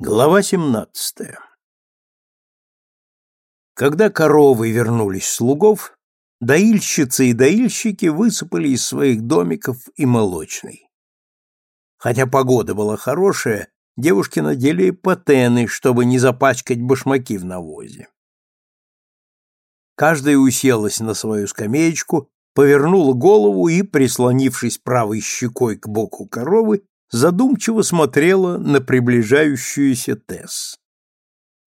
Глава 17. Когда коровы вернулись с лугов, доильщицы и доильщики высыпали из своих домиков и молочной. Хотя погода была хорошая, девушки надели патены, чтобы не запачкать башмаки в навозе. Каждая уселась на свою скамеечку, повернула голову и, прислонившись правой щекой к боку коровы, задумчиво смотрела на приближающуюся Тесс.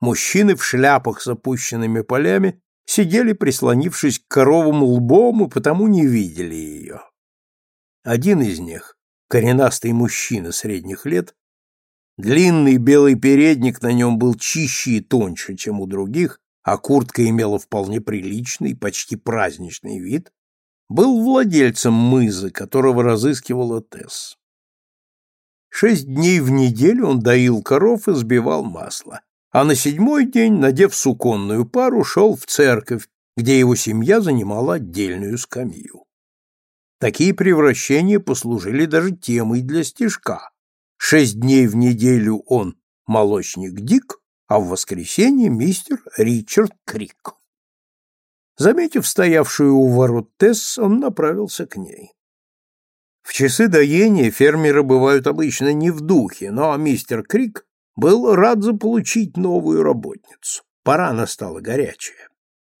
Мужчины в шляпах с опущенными полями сидели, прислонившись к коровам лбом, и потому не видели ее. Один из них, коренастый мужчина средних лет, длинный белый передник на нем был чище и тоньше, чем у других, а куртка имела вполне приличный, почти праздничный вид, был владельцем мызы, которого разыскивала Тесс. Шесть дней в неделю он доил коров и сбивал масло, а на седьмой день, надев суконную пару, шел в церковь, где его семья занимала отдельную скамью. Такие превращения послужили даже темой для стишка. Шесть дней в неделю он молочник Дик, а в воскресенье мистер Ричард Крик. Заметив стоявшую у ворот Тесс, он направился к ней. В часы доения фермеры бывают обычно не в духе, но мистер Крик был рад заполучить новую работницу. Пора настала горячая.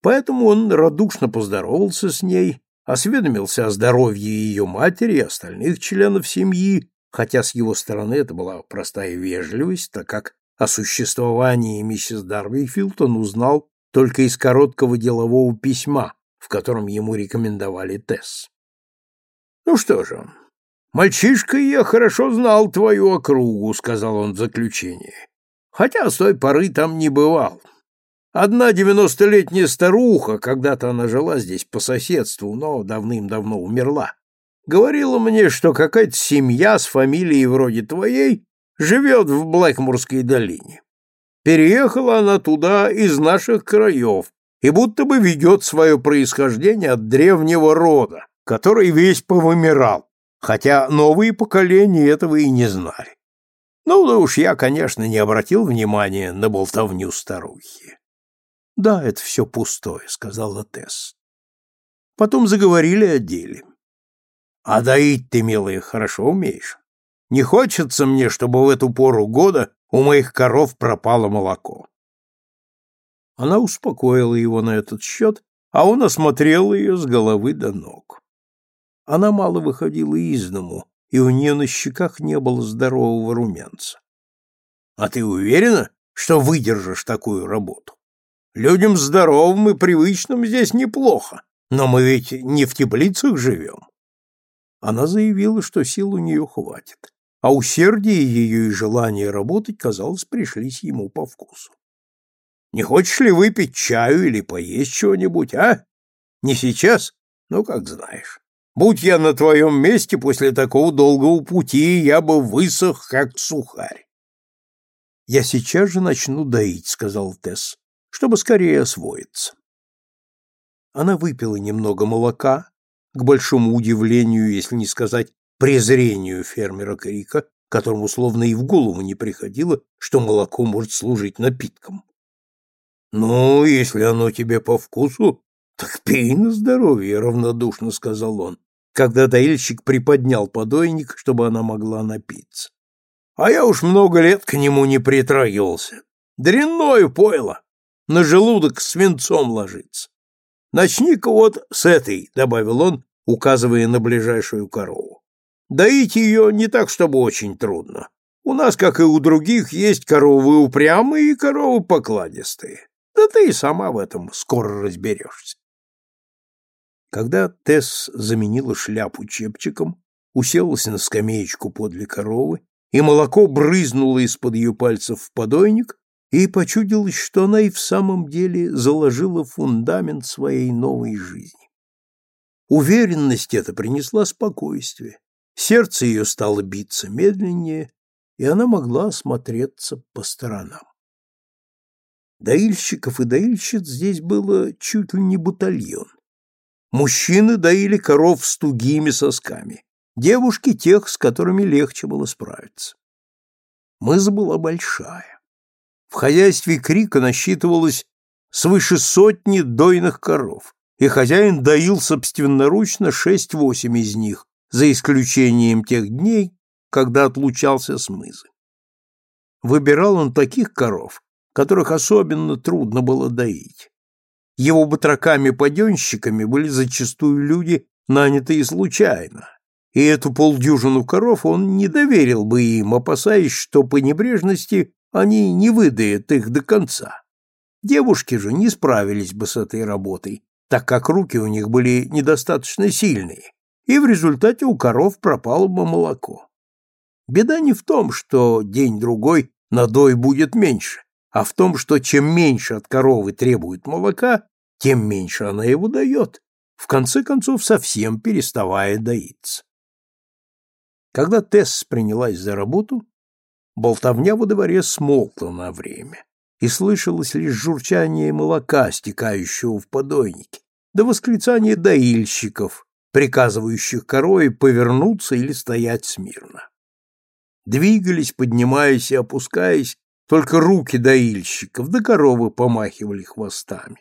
Поэтому он радушно поздоровался с ней, осведомился о здоровье ее матери и остальных членов семьи, хотя с его стороны это была простая вежливость, так как о существовании миссис Дарвейфилд он узнал только из короткого делового письма, в котором ему рекомендовали Тесс. Ну что же, мальчишка я хорошо знал твою округу, сказал он в заключении. Хотя с той поры там не бывал. Одна девяностолетняя старуха, когда-то она жила здесь по соседству, но давным-давно умерла, говорила мне, что какая-то семья с фамилией вроде твоей живет в Блэкмурской долине. Переехала она туда из наших краев и будто бы ведет свое происхождение от древнего рода, который весь повымирал, хотя новые поколения этого и не знали. Ну да уж я, конечно, не обратил внимания на болтовню старухи. — Да, это все пустое, — сказала Тесс. Потом заговорили о деле. — А доить ты, милая, хорошо умеешь. Не хочется мне, чтобы в эту пору года у моих коров пропало молоко. Она успокоила его на этот счет, а он осмотрел ее с головы до ног. Она мало выходила из дому, и у нее на щеках не было здорового румянца. — А ты уверена, что выдержишь такую работу? Людям здоровым и привычным здесь неплохо, но мы ведь не в теплицах живем. Она заявила, что сил у нее хватит, а усердие ее и желание работать, казалось, пришлись ему по вкусу. — Не хочешь ли выпить чаю или поесть чего-нибудь, а? Не сейчас? Ну, как знаешь. Будь я на твоем месте после такого долгого пути, я бы высох, как сухарь. — Я сейчас же начну доить, — сказал Тесс, — чтобы скорее освоиться. Она выпила немного молока, к большому удивлению, если не сказать презрению фермера Крика, которому словно и в голову не приходило, что молоко может служить напитком. — Ну, если оно тебе по вкусу, так пей на здоровье, — равнодушно сказал он когда доильщик приподнял подойник, чтобы она могла напиться. А я уж много лет к нему не притрагивался. Дрянное пойло, на желудок свинцом ложится. Начни-ка вот с этой, — добавил он, указывая на ближайшую корову. Доить ее не так, чтобы очень трудно. У нас, как и у других, есть коровы упрямые и коровы покладистые. Да ты и сама в этом скоро разберешься. Когда Тесс заменила шляпу чепчиком, уселась на скамеечку подле коровы, и молоко брызнуло из-под ее пальцев в подойник, и почудилось, что она и в самом деле заложила фундамент своей новой жизни. Уверенность эта принесла спокойствие, сердце ее стало биться медленнее, и она могла осмотреться по сторонам. Доильщиков и доильщиц здесь было чуть ли не батальон. Мужчины доили коров с тугими сосками, девушки тех, с которыми легче было справиться. Мыза была большая. В хозяйстве Крика насчитывалось свыше сотни дойных коров, и хозяин доил собственноручно шесть-восемь из них, за исключением тех дней, когда отлучался с мызы. Выбирал он таких коров, которых особенно трудно было доить. Его батраками-паденщиками были зачастую люди, нанятые случайно, и эту полдюжину коров он не доверил бы им, опасаясь, что по небрежности они не выдают их до конца. Девушки же не справились бы с этой работой, так как руки у них были недостаточно сильные, и в результате у коров пропало бы молоко. Беда не в том, что день-другой надой будет меньше, а в том, что чем меньше от коровы требует молока, тем меньше она его дает, в конце концов совсем переставая доиться. Когда Тесс принялась за работу, болтовня во дворе смолкла на время, и слышалось лишь журчание молока, стекающего в подойнике, да восклицание доильщиков, приказывающих корове повернуться или стоять смирно. Двигались, поднимаясь и опускаясь, только руки доильщиков, да коровы помахивали хвостами.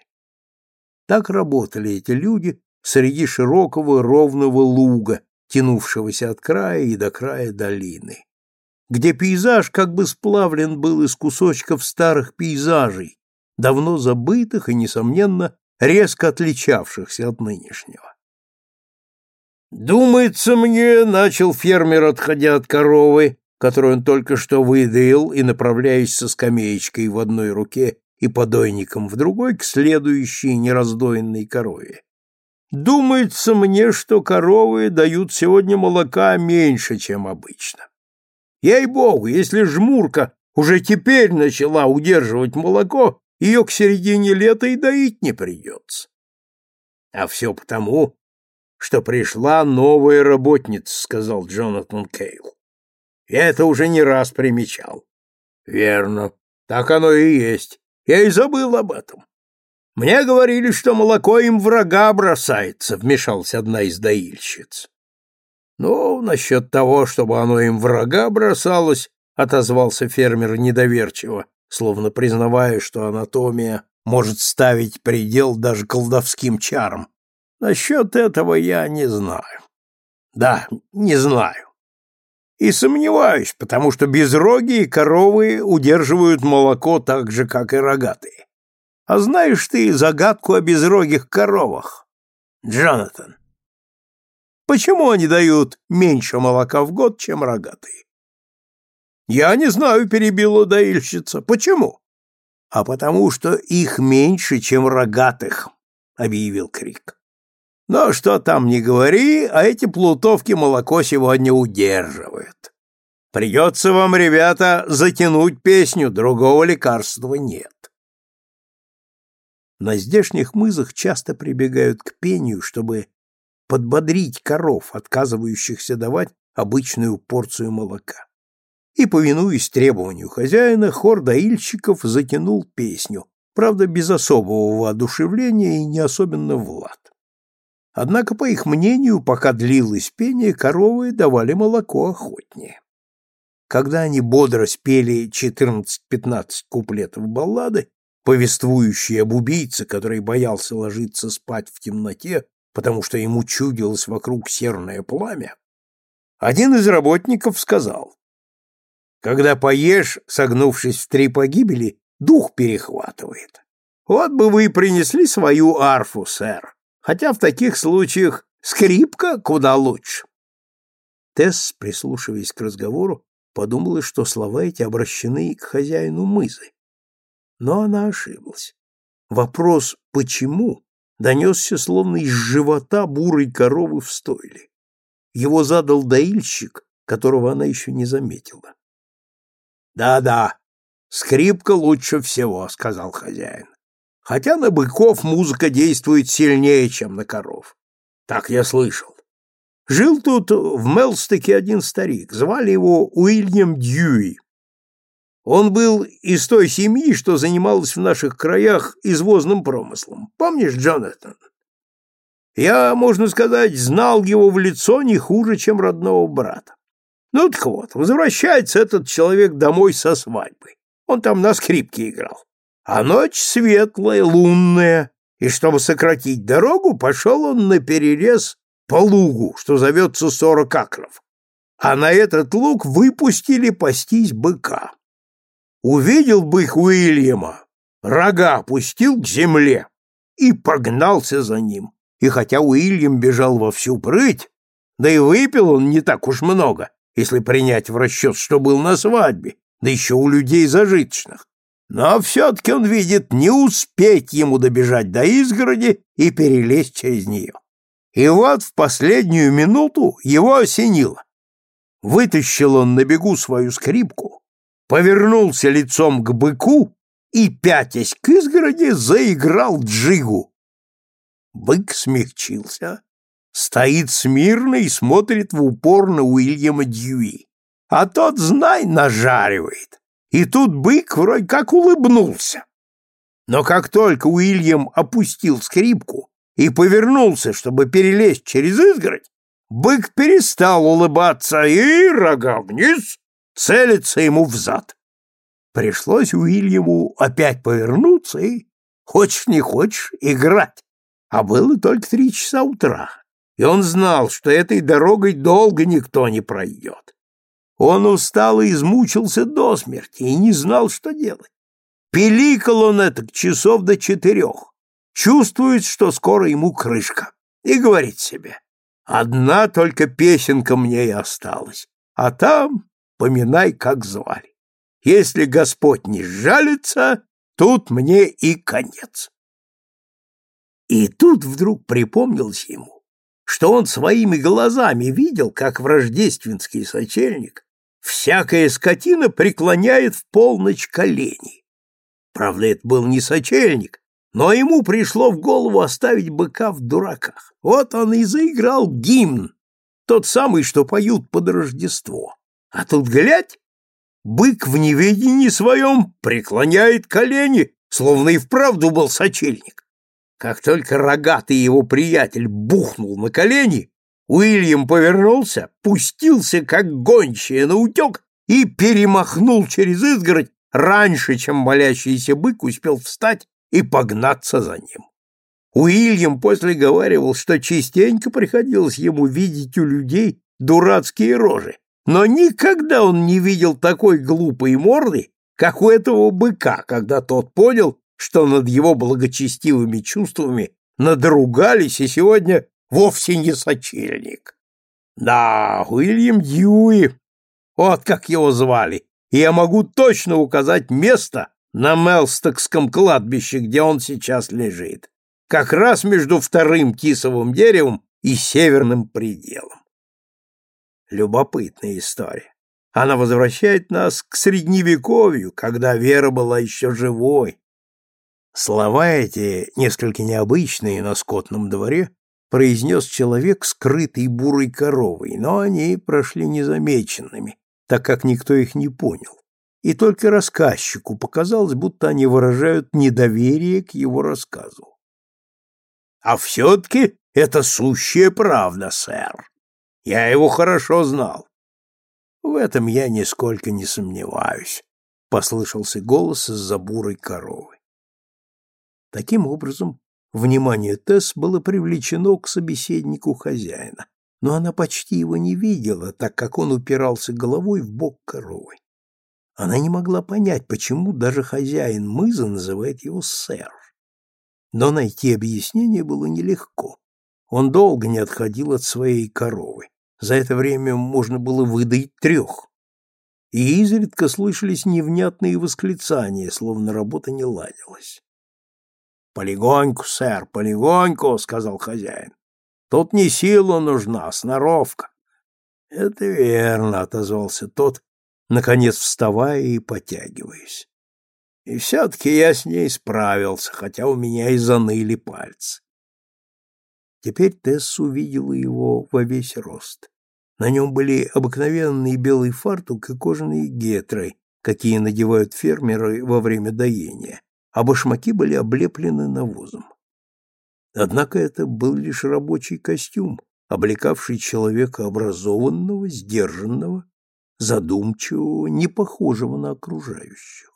Так работали эти люди среди широкого ровного луга, тянувшегося от края и до края долины, где пейзаж как бы сплавлен был из кусочков старых пейзажей, давно забытых и, несомненно, резко отличавшихся от нынешнего. «Думается мне, — начал фермер, отходя от коровы, которую он только что выдаил и направляясь со скамеечкой в одной руке и подойником в другой к следующей нераздоенной корове. Думается мне, что коровы дают сегодня молока меньше, чем обычно. Ей-богу, если жмурка уже теперь начала удерживать молоко, ее к середине лета и доить не придется. А все потому, что пришла новая работница, сказал Джонатан Кейл. Я это уже не раз примечал. Верно, так оно и есть. Я и забыл об этом. Мне говорили, что молоко им врага бросается, вмешалась одна из доильщиц. Ну, насчет того, чтобы оно им врага бросалось, отозвался фермер недоверчиво, словно признавая, что анатомия может ставить предел даже колдовским чарам. Насчет этого я не знаю. Да, не знаю. И сомневаюсь, потому что безрогие коровы удерживают молоко так же, как и рогатые. А знаешь ты загадку о безрогих коровах, Джонатан? Почему они дают меньше молока в год, чем рогатые? Я не знаю, перебила доильщица. Почему? А потому что их меньше, чем рогатых, объявил Крик. Но что там не говори, а эти плутовки молоко сегодня удерживают. Придется вам, ребята, затянуть песню, другого лекарства нет. На здешних мызах часто прибегают к пению, чтобы подбодрить коров, отказывающихся давать обычную порцию молока. И, повинуясь требованию хозяина, хор доильщиков затянул песню, правда, без особого воодушевления и не особенно в лад. Однако, по их мнению, пока длилось пение, коровы давали молоко охотнее. Когда они бодро спели 14-15 куплетов баллады, повествующие об убийце, который боялся ложиться спать в темноте, потому что ему чудилось вокруг серное пламя, один из работников сказал, «Когда поешь, согнувшись в три погибели, дух перехватывает. Вот бы вы принесли свою арфу, сэр, хотя в таких случаях скрипка куда лучше». Тесс, прислушиваясь к разговору, подумала, что слова эти обращены к хозяину мызы. Но она ошиблась. Вопрос «почему?» донесся словно из живота бурой коровы в стойле. Его задал доильщик, которого она еще не заметила. «Да-да, скрипка лучше всего», — сказал хозяин. «Хотя на быков музыка действует сильнее, чем на коров. Так я слышал. Жил тут в Мелстеке один старик, звали его Уильям Дьюи. Он был из той семьи, что занималась в наших краях извозным промыслом. Помнишь, Джонатан? Я, можно сказать, знал его в лицо не хуже, чем родного брата. Ну так вот, возвращается этот человек домой со свадьбы. Он там на скрипке играл. А ночь светлая, лунная, и чтобы сократить дорогу, пошел он на перерез по лугу, что зовется сорок акров. А на этот луг выпустили пастись быка. Увидел бык Уильяма, рога опустил к земле и погнался за ним. И хотя Уильям бежал во всю прыть, да и выпил он не так уж много, если принять в расчет, что был на свадьбе, да еще у людей зажиточных. Но все-таки он видит не успеть ему добежать до изгороди и перелезть через нее. И вот в последнюю минуту его осенило. Вытащил он на бегу свою скрипку, повернулся лицом к быку и, пятясь к изгороди, заиграл джигу. Бык смягчился, стоит смирно и смотрит в упор на Уильяма Дьюи. А тот, знай, нажаривает. И тут бык вроде как улыбнулся. Но как только Уильям опустил скрипку и повернулся, чтобы перелезть через изгородь, бык перестал улыбаться и, рога вниз, целится ему в зад. Пришлось Уильяму опять повернуться и, хочешь не хочешь, играть. А было только три часа утра, и он знал, что этой дорогой долго никто не пройдет. Он устал и измучился до смерти и не знал, что делать. Пиликал он это часов до четырех. Чувствует, что скоро ему крышка. И говорит себе, одна только песенка мне и осталась, а там поминай, как звали. Если Господь не сжалится, тут мне и конец. И тут вдруг припомнилось ему, что он своими глазами видел, как в рождественский сочельник всякая скотина преклоняет в полночь колени. Правда, это был не сочельник, но ему пришло в голову оставить быка в дураках. Вот он и заиграл гимн, тот самый, что поют под Рождество. А тут, глядь, бык в неведении своем преклоняет колени, словно и вправду был сочельник. Как только рогатый его приятель бухнул на колени, Уильям повернулся, пустился, как гончая, на утек и перемахнул через изгородь раньше, чем молящийся бык успел встать и погнаться за ним. Уильям после говаривал, что частенько приходилось ему видеть у людей дурацкие рожи, но никогда он не видел такой глупой морды, как у этого быка, когда тот понял, что над его благочестивыми чувствами надругались и сегодня вовсе не сочельник. Да, Уильям Дьюи, вот как его звали, и я могу точно указать место на Мелстокском кладбище, где он сейчас лежит, как раз между вторым тисовым деревом и северным пределом. Любопытная история. Она возвращает нас к средневековью, когда вера была еще живой. Слова эти, несколько необычные на скотном дворе, произнес человек, скрытый бурой коровой, но они прошли незамеченными, так как никто их не понял. И только рассказчику показалось, будто они выражают недоверие к его рассказу. «А все-таки это сущая правда, сэр. Я его хорошо знал». «В этом я нисколько не сомневаюсь», — послышался голос из-за бурой коровы. Таким образом, Внимание Тесс было привлечено к собеседнику хозяина, но она почти его не видела, так как он упирался головой в бок коровы. Она не могла понять, почему даже хозяин мыза называет его сэр. Но найти объяснение было нелегко. Он долго не отходил от своей коровы. За это время можно было выдать трех. И изредка слышались невнятные восклицания, словно работа не ладилась. Полегоньку, сэр, полегоньку, сказал хозяин. Тут не сила нужна, а сноровка. Это верно, отозвался тот, наконец вставая и потягиваясь. И все-таки я с ней справился, хотя у меня и заныли пальцы. Теперь Тесс увидела его во весь рост. На нем были обыкновенный белый фартук и кожаные гетры, какие надевают фермеры во время доения, а башмаки были облеплены навозом. Однако это был лишь рабочий костюм, облекавший человека образованного, сдержанного, задумчивого, не похожего на окружающих.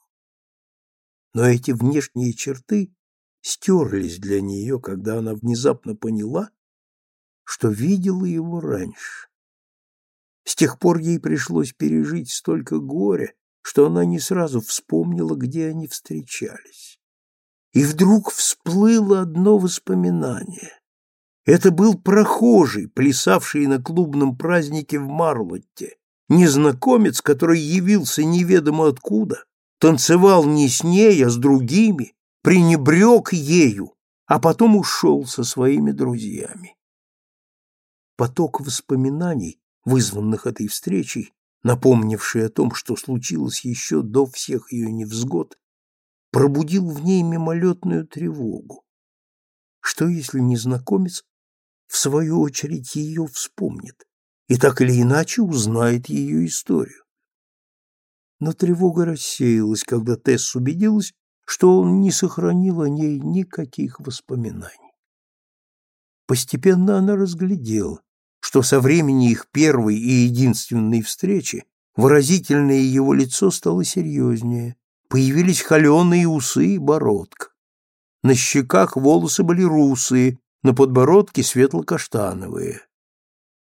Но эти внешние черты стерлись для нее, когда она внезапно поняла, что видела его раньше. С тех пор ей пришлось пережить столько горя, что она не сразу вспомнила, где они встречались. И вдруг всплыло одно воспоминание. Это был прохожий, плясавший на клубном празднике в Марлотте, незнакомец, который явился неведомо откуда, танцевал не с ней, а с другими, пренебрег ею, а потом ушел со своими друзьями. Поток воспоминаний, вызванных этой встречей, напомнивший о том, что случилось еще до всех ее невзгод, пробудил в ней мимолетную тревогу. Что, если незнакомец, в свою очередь, ее вспомнит и так или иначе узнает ее историю? Но тревога рассеялась, когда Тесс убедилась, что он не сохранил о ней никаких воспоминаний. Постепенно она разглядела, что со времени их первой и единственной встречи выразительное его лицо стало серьезнее, появились холеные усы и бородка. На щеках волосы были русые, на подбородке светло-каштановые.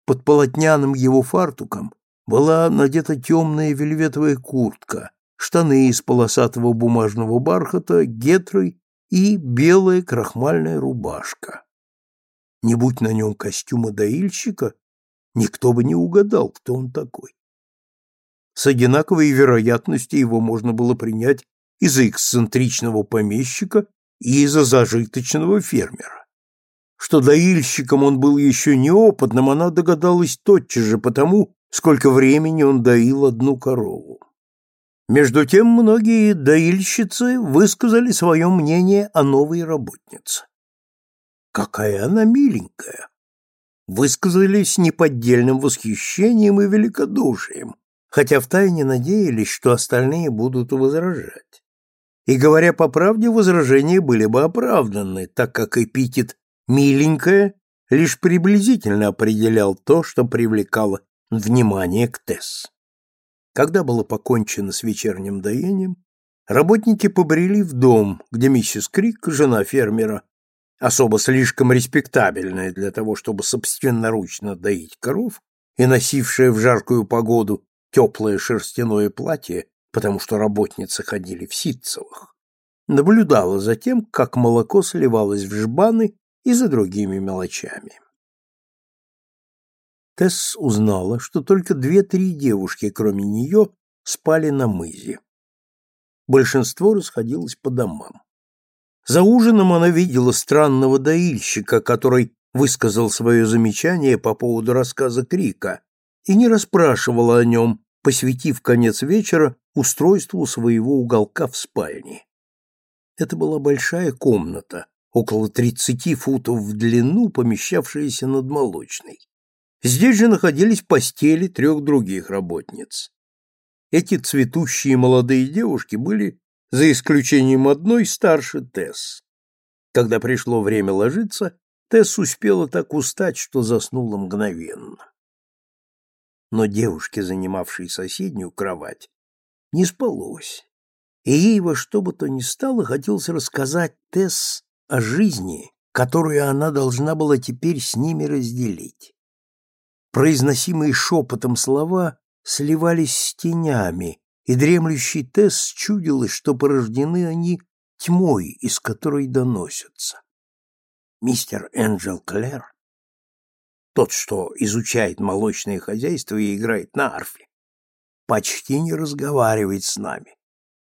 Под полотняным его фартуком была надета темная вельветовая куртка, штаны из полосатого бумажного бархата, гетры и белая крахмальная рубашка. Не будь на нем костюма доильщика, никто бы не угадал, кто он такой. С одинаковой вероятностью его можно было принять и за эксцентричного помещика, и за зажиточного фермера. Что доильщиком он был еще неопытным, она догадалась тотчас же потому, сколько времени он доил одну корову. Между тем многие доильщицы высказали свое мнение о новой работнице. Какая она миленькая! Высказались неподдельным восхищением и великодушием, хотя втайне надеялись, что остальные будут возражать. И, говоря по правде, возражения были бы оправданы, так как эпитет «миленькая» лишь приблизительно определял то, что привлекало внимание к Тесс. Когда было покончено с вечерним доением, работники побрели в дом, где миссис Крик, жена фермера, особо слишком респектабельная для того, чтобы собственноручно доить коров и носившая в жаркую погоду теплое шерстяное платье, потому что работницы ходили в ситцевых, наблюдала за тем, как молоко сливалось в жбаны и за другими мелочами. Тесс узнала, что только две-три девушки, кроме нее, спали на мызе. Большинство расходилось по домам. За ужином она видела странного доильщика, который высказал свое замечание по поводу рассказа Крика и не расспрашивала о нем, посвятив конец вечера устройству своего уголка в спальне. Это была большая комната, около тридцати футов в длину, помещавшаяся над молочной. Здесь же находились постели трех других работниц. Эти цветущие молодые девушки были, за исключением одной, старше Тесс. Когда пришло время ложиться, Тесс успела так устать, что заснула мгновенно но девушке, занимавшей соседнюю кровать, не спалось, и ей во что бы то ни стало хотелось рассказать Тесс о жизни, которую она должна была теперь с ними разделить. Произносимые шепотом слова сливались с тенями, и дремлющий Тесс чудилось, что порождены они тьмой, из которой доносятся. Мистер Энджел Клэр тот, что изучает молочное хозяйство и играет на арфе, почти не разговаривает с нами.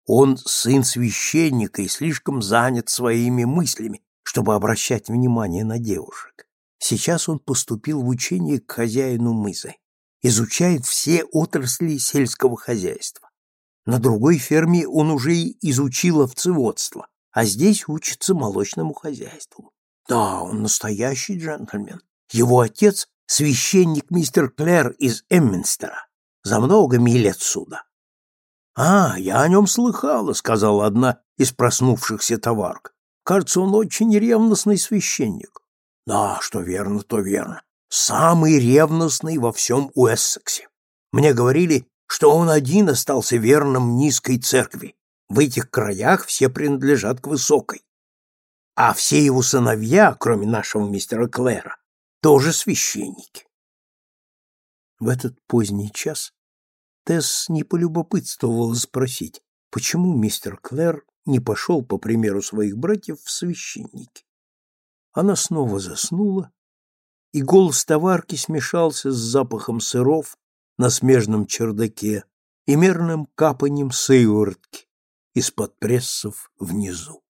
Он сын священника и слишком занят своими мыслями, чтобы обращать внимание на девушек. Сейчас он поступил в учение к хозяину мызы, изучает все отрасли сельского хозяйства. На другой ферме он уже изучил овцеводство, а здесь учится молочному хозяйству. Да, он настоящий джентльмен, его отец — священник мистер Клэр из Эмминстера, за много миль отсюда. — А, я о нем слыхала, — сказала одна из проснувшихся товарок. — Кажется, он очень ревностный священник. — Да, что верно, то верно. Самый ревностный во всем Уэссексе. Мне говорили, что он один остался верным низкой церкви. В этих краях все принадлежат к высокой. А все его сыновья, кроме нашего мистера Клэра, тоже священники. В этот поздний час Тесс не полюбопытствовала спросить, почему мистер Клэр не пошел, по примеру своих братьев, в священники. Она снова заснула, и голос товарки смешался с запахом сыров на смежном чердаке и мерным капанием сыворотки из-под прессов внизу.